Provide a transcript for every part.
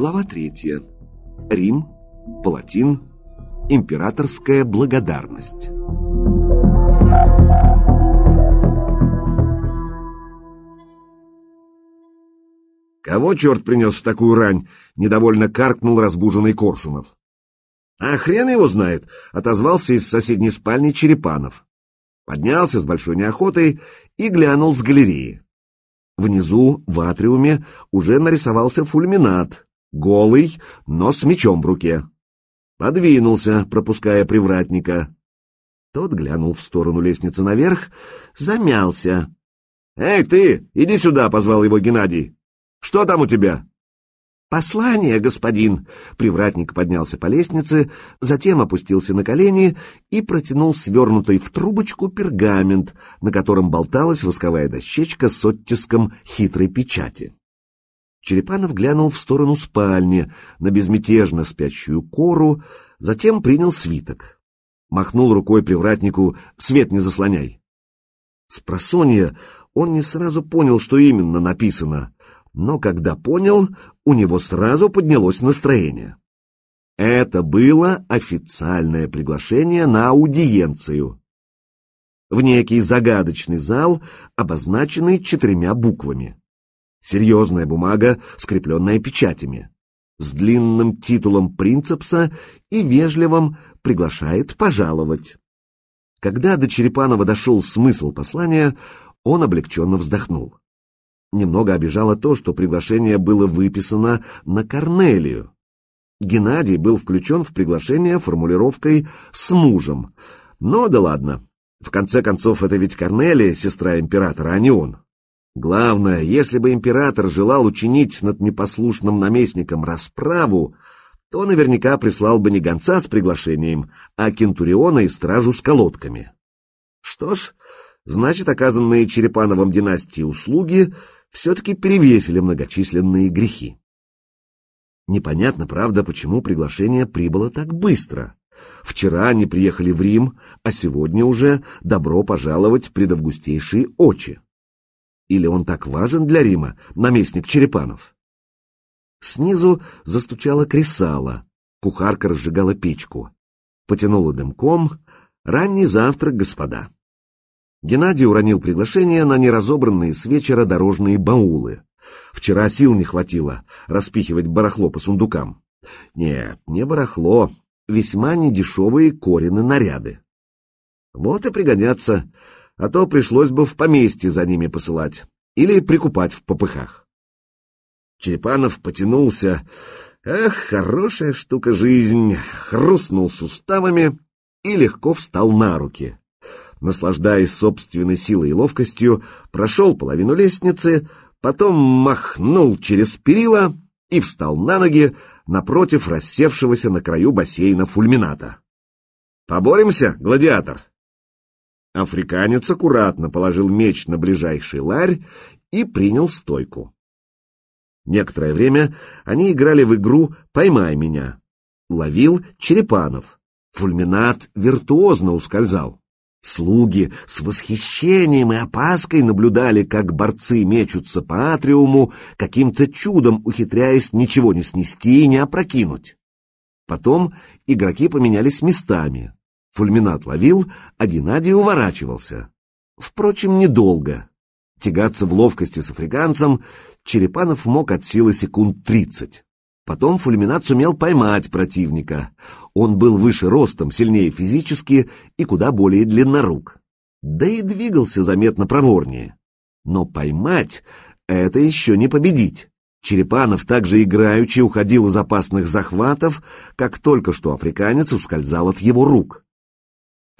Глава третья. Рим, Палатин, императорская благодарность. «Кого черт принес в такую рань?» — недовольно каркнул разбуженный Коршунов. «А хрен его знает!» — отозвался из соседней спальни Черепанов. Поднялся с большой неохотой и глянул с галереи. Внизу, в атриуме, уже нарисовался фульминат, голый, но с мечом в руке. Подвинулся, пропуская привратника. Тот глянул в сторону лестницы наверх, замялся. «Эй, ты, иди сюда!» — позвал его Геннадий. Что там у тебя?» «Послание, господин!» Привратник поднялся по лестнице, затем опустился на колени и протянул свернутый в трубочку пергамент, на котором болталась восковая дощечка с оттиском хитрой печати. Черепанов глянул в сторону спальни, на безмятежно спящую кору, затем принял свиток. Махнул рукой привратнику «Свет не заслоняй!» С просонья он не сразу понял, что именно написано — но когда понял, у него сразу поднялось настроение. Это было официальное приглашение на аудиенцию. В некий загадочный зал, обозначенный четырьмя буквами. Серьезная бумага, скрепленная печатями, с длинным титулом принцепса и вежливым «приглашает пожаловать». Когда до Черепанова дошел смысл послания, он облегченно вздохнул. Немного обижало то, что приглашение было выписано на Корнелию. Геннадий был включен в приглашение формулировкой «с мужем». Но да ладно. В конце концов, это ведь Корнелия, сестра императора, а не он. Главное, если бы император желал учинить над непослушным наместником расправу, то наверняка прислал бы не гонца с приглашением, а кентуриона и стражу с колодками. Что ж, значит, оказанные Черепановым династии услуги все-таки перевесили многочисленные грехи. Непонятно, правда, почему приглашение прибыло так быстро. Вчера они приехали в Рим, а сегодня уже добро пожаловать пред августейшие очи. Или он так важен для Рима, наместник Черепанов? Снизу застучала кресало, кухарка разжигала печку. Потянула дымком. Ранний завтрак, господа. Геннадий уронил приглашение на неразобранные с вечера дорожные баулы. Вчера сил не хватило распихивать барахло по сундукам. Нет, не барахло, весьма недешевые корины наряды. Вот и пригодятся, а то пришлось бы в поместье за ними посылать или прикупать в попыхах. Черепанов потянулся. Эх, хорошая штука жизнь! Хрустнул суставами и легко встал на руки наслаждаясь собственной силой и ловкостью, прошел половину лестницы, потом махнул через перила и встал на ноги напротив рассевшегося на краю бассейна фульмината. «Поборемся, гладиатор?» Африканец аккуратно положил меч на ближайший ларь и принял стойку. Некоторое время они играли в игру «Поймай меня». Ловил Черепанов. Фульминат виртуозно ускользал. Слуги с восхищением и опаской наблюдали, как борцы мечутся по атриуму, каким-то чудом ухитряясь ничего не снести и не опрокинуть. Потом игроки поменялись местами. Фульминат ловил, а Геннадий уворачивался. Впрочем, недолго. Тягаться в ловкости с африканцем Черепанов мог от силы секунд тридцать. Потом Фульминат сумел поймать противника. Он был выше ростом, сильнее физически и куда более длиннорук. Да и двигался заметно проворнее. Но поймать — это еще не победить. Черепанов также играючи уходил из опасных захватов, как только что африканец ускользал от его рук.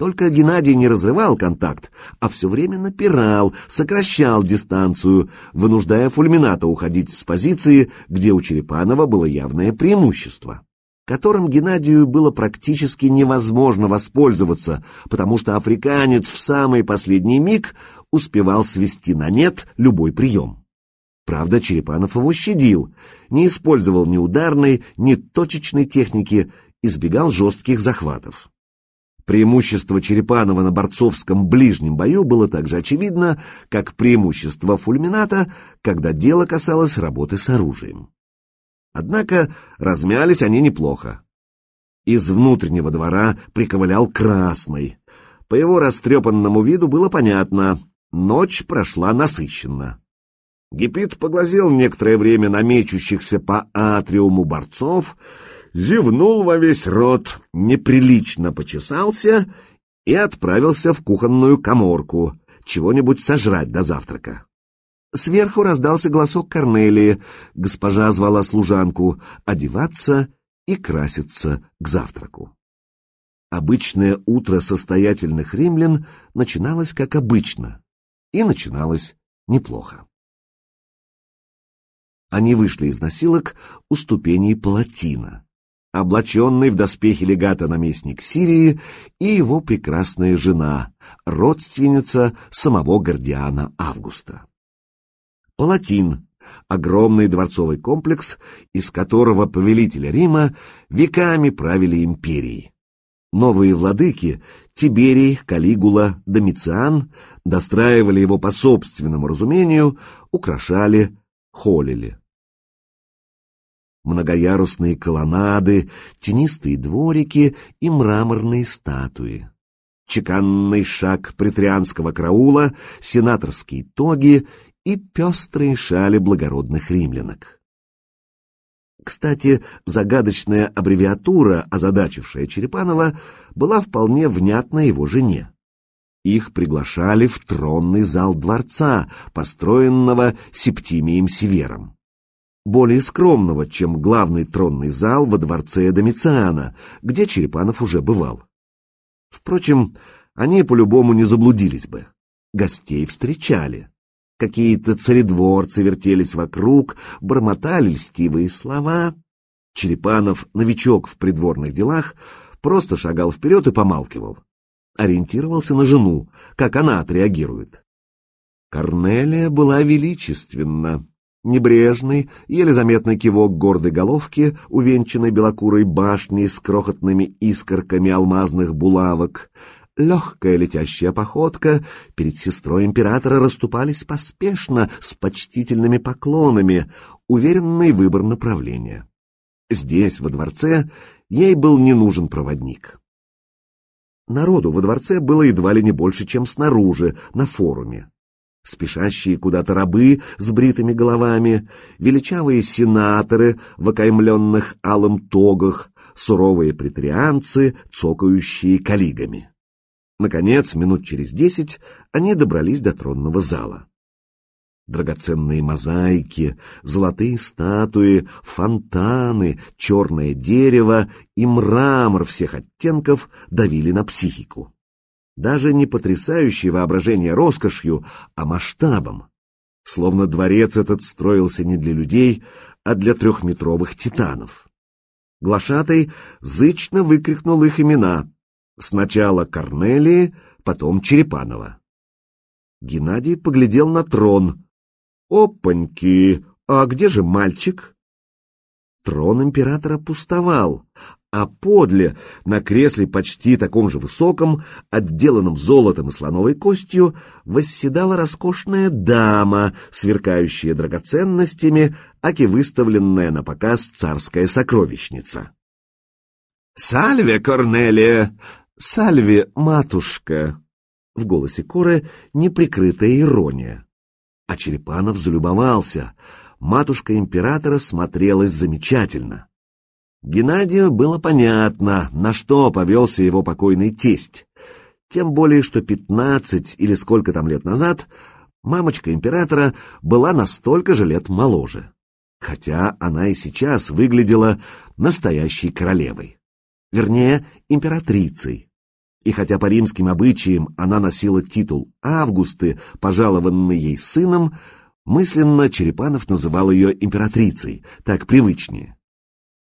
Только Геннадий не разрывал контакт, а все время напирал, сокращал дистанцию, вынуждая фульмината уходить с позиции, где у Черепанова было явное преимущество, которым Геннадию было практически невозможно воспользоваться, потому что африканец в самый последний миг успевал свести на нет любой прием. Правда, Черепанов его щадил, не использовал ни ударной, ни точечной техники, избегал жестких захватов. Преимущество Черепанова на борцовском ближнем бою было так же очевидно, как преимущество фульмината, когда дело касалось работы с оружием. Однако размялись они неплохо. Из внутреннего двора приковылял красный. По его растрепанному виду было понятно, ночь прошла насыщенно. Гипит поглазел некоторое время на мечущихся по атриуму борцов, зевнул во весь рот, неприлично почесался и отправился в кухонную коморку, чего-нибудь сожрать до завтрака. Сверху раздался голосок Корнелии. Госпожа звала служанку одеваться и краситься к завтраку. Обычное утро состоятельных римлян начиналось как обычно, и начиналось неплохо. Они вышли из носилок у ступеней Палатина, облаченный в доспехи легата наместник Сирии и его прекрасная жена, родственница самого Гордиана Августа. Палатин — огромный дворцовый комплекс, из которого повелители Рима веками правили империей. Новые владыки — Тиберий, Калигула, Домициан — достраивали его по собственному разумению, украшали, холили. Многоярусные колоннады, тенистые дворики и мраморные статуи чеканный шаг претрианского караула, сенаторские тоги и пестрые шали благородных римлянок. Кстати, загадочная аббревиатура, озадачившая Черепанова, была вполне внятна его жене. Их приглашали в тронный зал дворца, построенного Септимием Севером. Более скромного, чем главный тронный зал во дворце Домициана, где Черепанов уже бывал. Впрочем, они по-любому не заблудились бы. Гостей встречали. Какие-то царедворцы вертелись вокруг, бормотали льстивые слова. Черепанов, новичок в придворных делах, просто шагал вперед и помалкивал. Ориентировался на жену, как она отреагирует. Корнелия была величественна. Небрежный, еле заметный кивок гордой головки, увенчанной белокурой башней с крохотными искорками алмазных булавок — легкая летящая походка, перед сестрой императора расступались поспешно, с почтительными поклонами, уверенный выбор направления. Здесь, во дворце, ей был не нужен проводник. Народу во дворце было едва ли не больше, чем снаружи, на форуме. Спешащие куда-то рабы с бритыми головами, величавые сенаторы в окаймленных алым тогах, суровые претарианцы, цокающие коллигами. Наконец, минут через десять, они добрались до тронного зала. Драгоценные мозаики, золотые статуи, фонтаны, черное дерево и мрамор всех оттенков давили на психику. Даже не потрясающее воображение роскошью, а масштабом. Словно дворец этот строился не для людей, а для трехметровых титанов. Глашатай зычно выкрикнул их имена, Сначала Корнелии, потом Черепанова. Геннадий поглядел на трон. «Опаньки! А где же мальчик?» Трон императора пустовал, а подле, на кресле почти таком же высоком, отделанном золотом и слоновой костью, восседала роскошная дама, сверкающая драгоценностями, аки выставленная на показ царская сокровищница. «Сальве, Корнелия! «Сальви, матушка!» В голосе Коры неприкрытая ирония. А Черепанов залюбовался. Матушка императора смотрелась замечательно. Геннадию было понятно, на что повелся его покойный тесть. Тем более, что пятнадцать или сколько там лет назад мамочка императора была настолько же лет моложе. Хотя она и сейчас выглядела настоящей королевой. Вернее, императрицей. И хотя по римским обычаям она носила титул Августы, пожалованный ей сыном, мысленно Черепанов называл ее императрицей, так привычнее.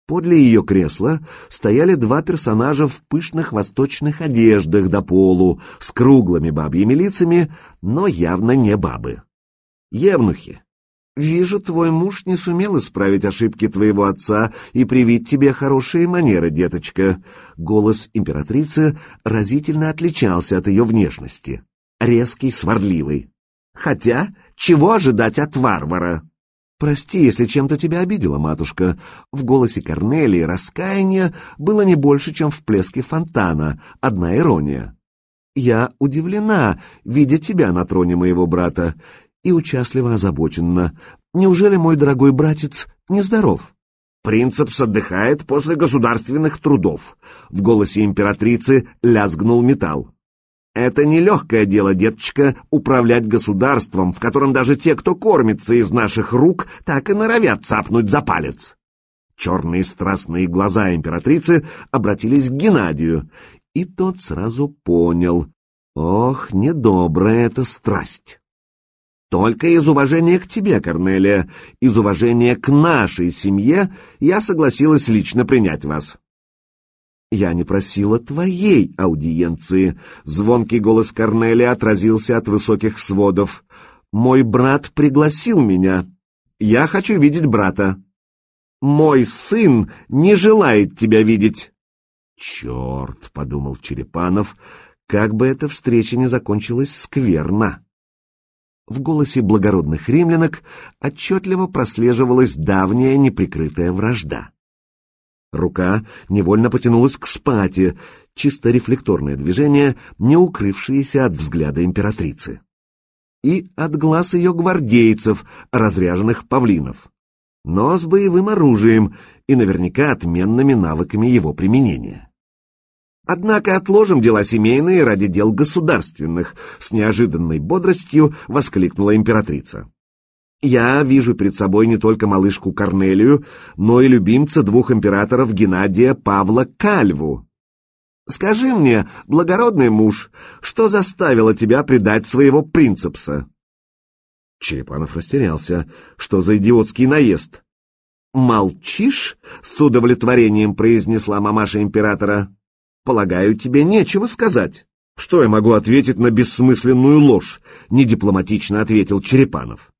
Подле ее кресла стояли два персонажа в пышных восточных одеждах до полу, с круглыми бабьими лицами, но явно не бабы. Евнухи, «Вижу, твой муж не сумел исправить ошибки твоего отца и привить тебе хорошие манеры, деточка». Голос императрицы разительно отличался от ее внешности. Резкий, сварливый. «Хотя, чего ожидать от варвара?» «Прости, если чем-то тебя обидела, матушка». В голосе Корнелии раскаяния было не больше, чем в плеске фонтана, одна ирония. «Я удивлена, видя тебя на троне моего брата, и участливо озабочена. Неужели мой дорогой братец нездоров?» Принцепс отдыхает после государственных трудов. В голосе императрицы лязгнул металл. Это нелегкое дело, деточка, управлять государством, в котором даже те, кто кормится из наших рук, так и норовят цапнуть за палец. Черные страстные глаза императрицы обратились к Геннадию, и тот сразу понял. Ох, недобрая эта страсть. Только из уважения к тебе, Корнелия, из уважения к нашей семье я согласилась лично принять вас. «Я не просила твоей аудиенции», — звонкий голос Корнелия отразился от высоких сводов. «Мой брат пригласил меня. Я хочу видеть брата. Мой сын не желает тебя видеть». «Черт», — подумал Черепанов, — «как бы эта встреча не закончилась скверно». В голосе благородных римлянок отчетливо прослеживалась давняя неприкрытая вражда. Рука невольно потянулась к спате, чисто рефлекторное движение, не укрывшееся от взгляда императрицы. И от глаз ее гвардейцев, разряженных павлинов. Но с боевым оружием и наверняка отменными навыками его применения. Однако отложим дела семейные ради дел государственных, с неожиданной бодростью воскликнула императрица. Я вижу перед собой не только малышку Корнелию, но и любимца двух императоров Геннадия Павла Кальву. Скажи мне, благородный муж, что заставило тебя предать своего принцепса? Черепанов растерялся. Что за идиотский наезд? «Молчишь?» — с удовлетворением произнесла мамаша императора. «Полагаю, тебе нечего сказать». «Что я могу ответить на бессмысленную ложь?» — недипломатично ответил Черепанов.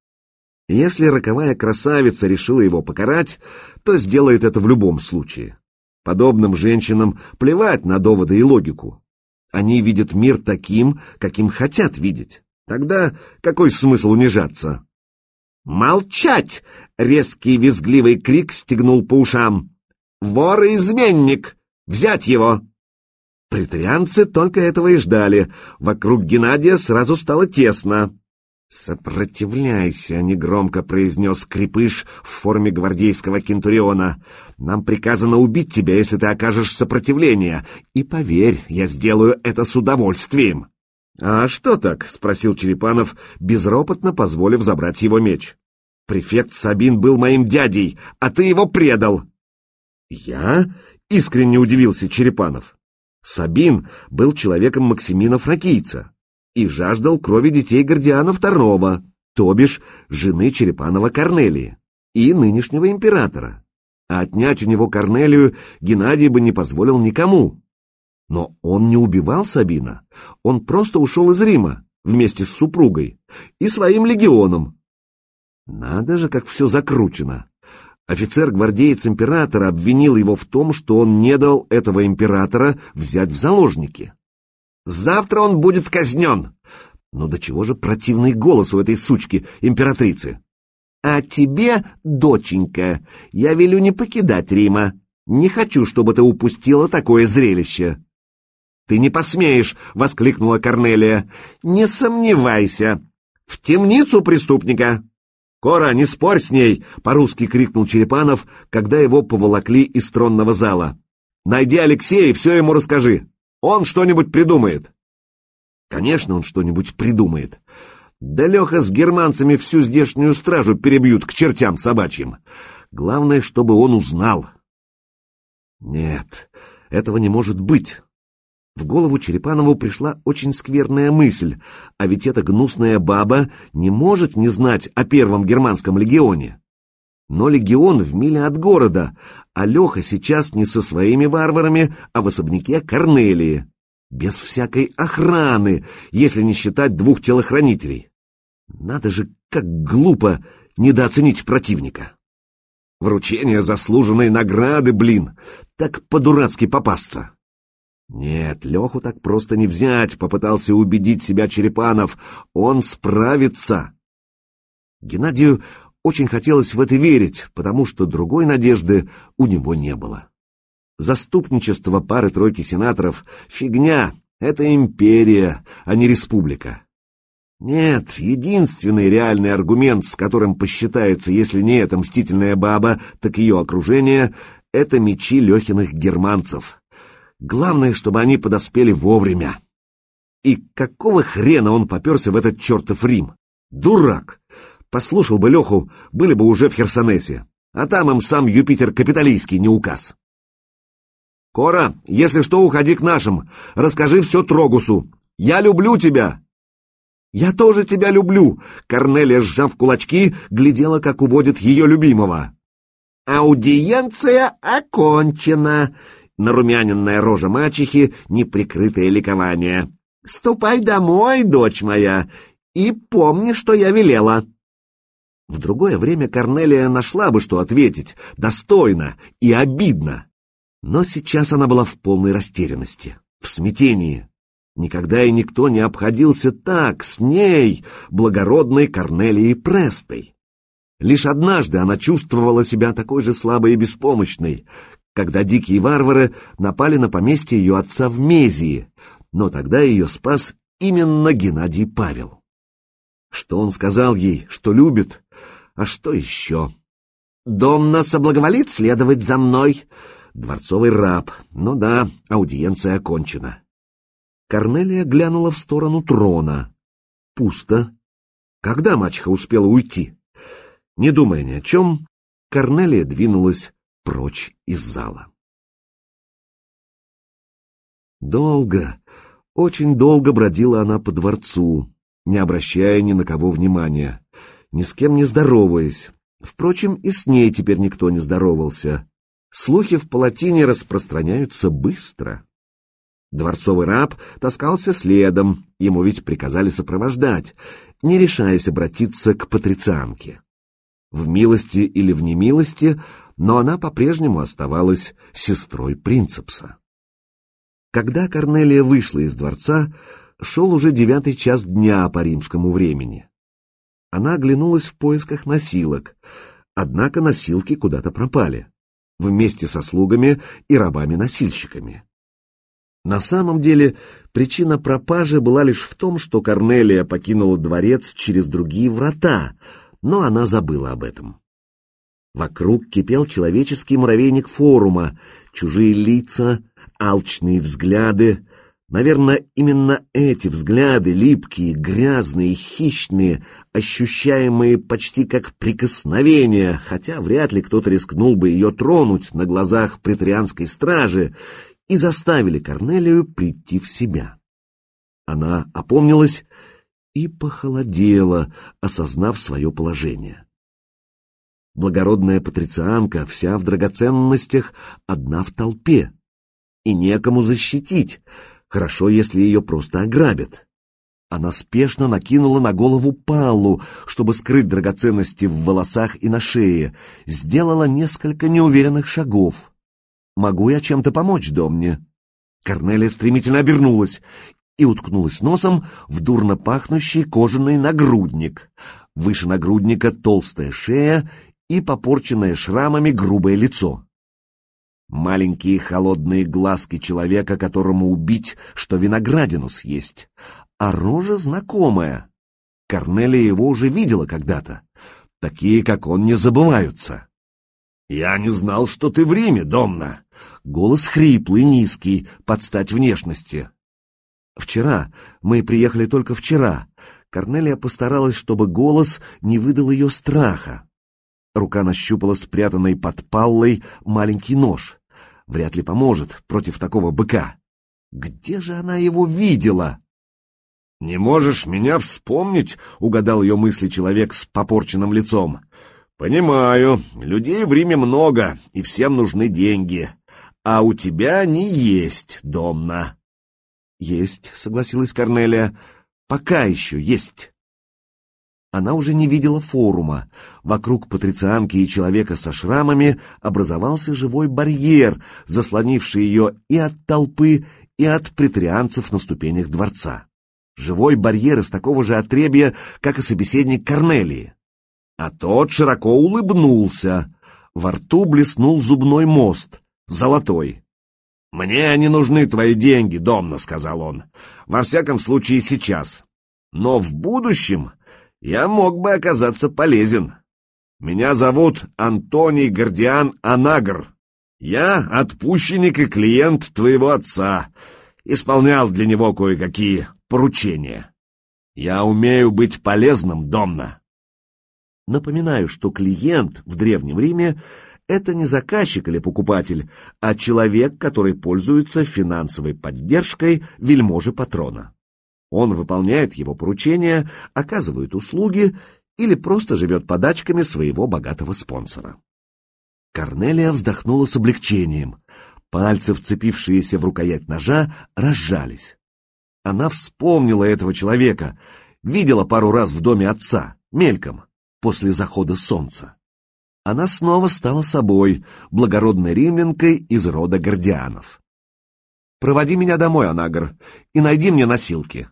Если роковая красавица решила его покарать, то сделает это в любом случае. Подобным женщинам плевать на доводы и логику. Они видят мир таким, каким хотят видеть. Тогда какой смысл унижаться? «Молчать!» — резкий визгливый крик стегнул по ушам. «Вор и изменник! Взять его!» Притарианцы только этого и ждали. Вокруг Геннадия сразу стало тесно. «Сопротивляйся!» — негромко произнес Крепыш в форме гвардейского кентуриона. «Нам приказано убить тебя, если ты окажешь сопротивление. И поверь, я сделаю это с удовольствием!» «А что так?» — спросил Черепанов, безропотно позволив забрать его меч. «Префект Сабин был моим дядей, а ты его предал!» «Я?» — искренне удивился Черепанов. Сабин был человеком Максимина Фракийца и жаждал крови детей Гордиана II, то бишь жены Черепанова Корнелии и нынешнего императора. А отнять у него Корнелию Геннадий бы не позволил никому. Но он не убивал Сабина, он просто ушел из Рима вместе с супругой и своим легионом. Надо же, как все закручено. Офицер-гвардеец императора обвинил его в том, что он не дал этого императора взять в заложники. Завтра он будет казнен. Но до чего же противный голос у этой сучки, императрицы? А тебе, доченька, я велю не покидать Рима. Не хочу, чтобы ты упустила такое зрелище. Ты не посмеешь, воскликнула Корнелия. Не сомневайся. В темницу преступника. Кора, не спорь с ней, по-русски крикнул Черепанов, когда его поволокли из тронного зала. Найди Алексея и все ему расскажи. Он что-нибудь придумает. Конечно, он что-нибудь придумает. Да Леха с германцами всю здешнюю стражу перебьют к чертям собачьим. Главное, чтобы он узнал. Нет, этого не может быть. В голову Черепанову пришла очень скверная мысль, а ведь эта гнусная баба не может не знать о первом германском легионе. Но легион в миле от города, а Леха сейчас не со своими варварами, а в особняке Корнелии. Без всякой охраны, если не считать двух телохранителей. Надо же, как глупо недооценить противника. Вручение заслуженной награды, блин, так по-дурацки попасться. Нет, Леху так просто не взять, попытался убедить себя Черепанов. Он справится. Геннадию очень хотелось в это верить, потому что другой надежды у него не было. Заступничество пары-тройки сенаторов — фигня, это империя, а не республика. Нет, единственный реальный аргумент, с которым посчитается, если не эта мстительная баба, так ее окружение, это мечи Лехиных германцев. Главное, чтобы они подоспели вовремя. И какого хрена он поперся в этот чертов Рим? Дурак! Послушал бы Леху, были бы уже в Херсонесе. А там им сам Юпитер Капитолийский не указ. «Кора, если что, уходи к нашим. Расскажи все Трогусу. Я люблю тебя!» «Я тоже тебя люблю!» Корнелия, сжав кулачки, глядела, как уводит ее любимого. «Аудиенция окончена!» Нарумяненная рожа мачехи, неприкрытое ликование. «Ступай домой, дочь моя, и помни, что я велела!» В другое время Корнелия нашла бы, что ответить, достойно и обидно. Но сейчас она была в полной растерянности, в смятении. Никогда и никто не обходился так с ней, благородной Корнелией Престой. Лишь однажды она чувствовала себя такой же слабой и беспомощной, когда дикие варвары напали на поместье ее отца в Мезии, но тогда ее спас именно Геннадий Павел. Что он сказал ей, что любит, а что еще? «Домна соблаговолит следовать за мной!» Дворцовый раб. Ну да, аудиенция окончена. Корнелия глянула в сторону трона. Пусто. Когда мачеха успела уйти? Не думая ни о чем, Корнелия двинулась прочь из зала. Долго, очень долго бродила она по дворцу, не обращая ни на кого внимания, ни с кем не здороваясь. Впрочем, и с ней теперь никто не здоровался. Слухи в палатине распространяются быстро. Дворцовый раб таскался следом, ему ведь приказали сопровождать, не решаясь обратиться к патрицианке. В милости или в немилости, но она по-прежнему оставалась сестрой принцепса. Когда Корнелия вышла из дворца, шел уже девятый час дня по римскому времени. Она оглянулась в поисках носилок, однако носилки куда-то пропали, вместе со слугами и рабами-носильщиками. На самом деле, причина пропажи была лишь в том, что Корнелия покинула дворец через другие врата, но она забыла об этом. Вокруг кипел человеческий муравейник форума, чужие лица, алчные взгляды. Наверное, именно эти взгляды, липкие, грязные, хищные, ощущаемые почти как прикосновение, хотя вряд ли кто-то рискнул бы ее тронуть на глазах претарианской стражи, и заставили Корнелию прийти в себя. Она опомнилась и похолодела, осознав свое положение. Благородная патрицианка, вся в драгоценностях, одна в толпе. И некому защитить. Хорошо, если ее просто ограбят. Она спешно накинула на голову паллу, чтобы скрыть драгоценности в волосах и на шее, сделала несколько неуверенных шагов. Могу я чем-то помочь, Домне?» Корнелия стремительно обернулась и уткнулась носом в дурно пахнущий кожаный нагрудник. Выше нагрудника толстая шея и попорченное шрамами грубое лицо. Маленькие холодные глазки человека, которому убить, что виноградину съесть. А рожа знакомая. Корнелия его уже видела когда-то. Такие, как он, не забываются. «Я не знал, что ты в Риме, Домна!» Голос хриплый, низкий, под стать внешности. «Вчера. Мы приехали только вчера». Корнелия постаралась, чтобы голос не выдал ее страха. Рука нащупала спрятанный под паллой маленький нож. Вряд ли поможет против такого быка. Где же она его видела? «Не можешь меня вспомнить?» — угадал ее мысли человек с попорченным лицом. «Понимаю, людей в Риме много, и всем нужны деньги. А у тебя не есть, Домна». «Есть», — согласилась Корнелия. «Пока еще есть». Она уже не видела форума. Вокруг патрицианки и человека со шрамами образовался живой барьер, заслонивший ее и от толпы, и от претарианцев на ступенях дворца. Живой барьер из такого же отребья, как и собеседник Корнелии. А тот широко улыбнулся. Во рту блеснул зубной мост, золотой. «Мне не нужны твои деньги, Домна», — сказал он. «Во всяком случае, сейчас. Но в будущем я мог бы оказаться полезен. Меня зовут Антоний Гордиан Анагр. Я отпущенник и клиент твоего отца. Исполнял для него кое-какие поручения. Я умею быть полезным, Домна». Напоминаю, что клиент в Древнем Риме — это не заказчик или покупатель, а человек, который пользуется финансовой поддержкой вельможи патрона. Он выполняет его поручения, оказывает услуги или просто живет подачками своего богатого спонсора. Корнелия вздохнула с облегчением. Пальцы, вцепившиеся в рукоять ножа, разжались. Она вспомнила этого человека, видела пару раз в доме отца, мельком после захода солнца. Она снова стала собой, благородной римлянкой из рода гордианов. «Проводи меня домой, Анагар, и найди мне носилки».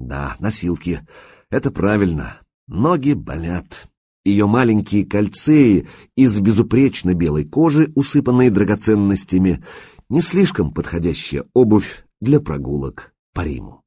«Да, носилки. Это правильно. Ноги болят». Ее маленькие кольцеи из безупречно белой кожи, усыпанные драгоценностями, не слишком подходящая обувь для прогулок по Риму.